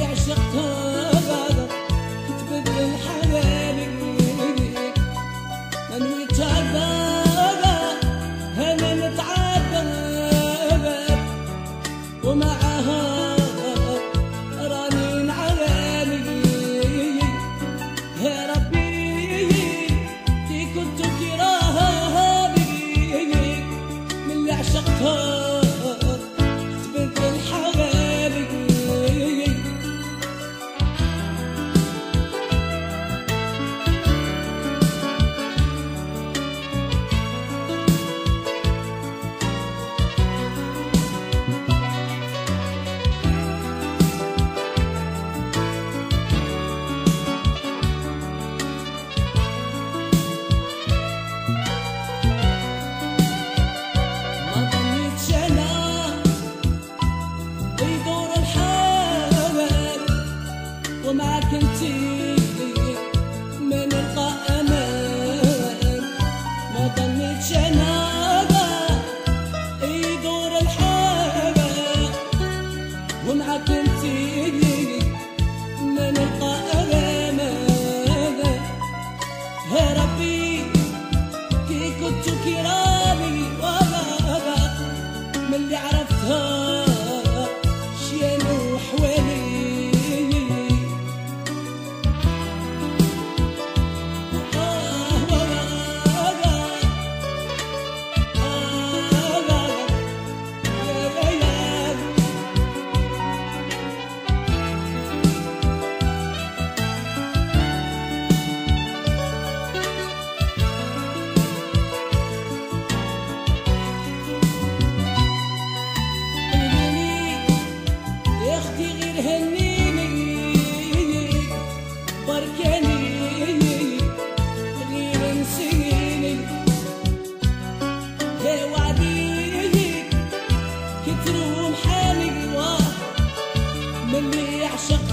اللي عشقتها بعدك تبدل الحياة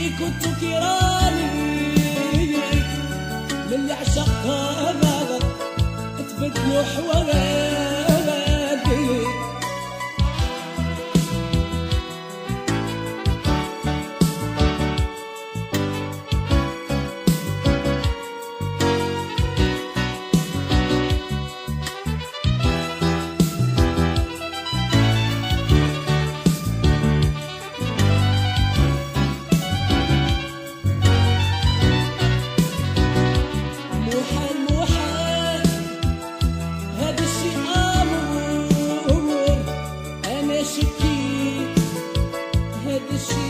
اللي كنتو للي عشقها أبدا تبدلوا حوالي she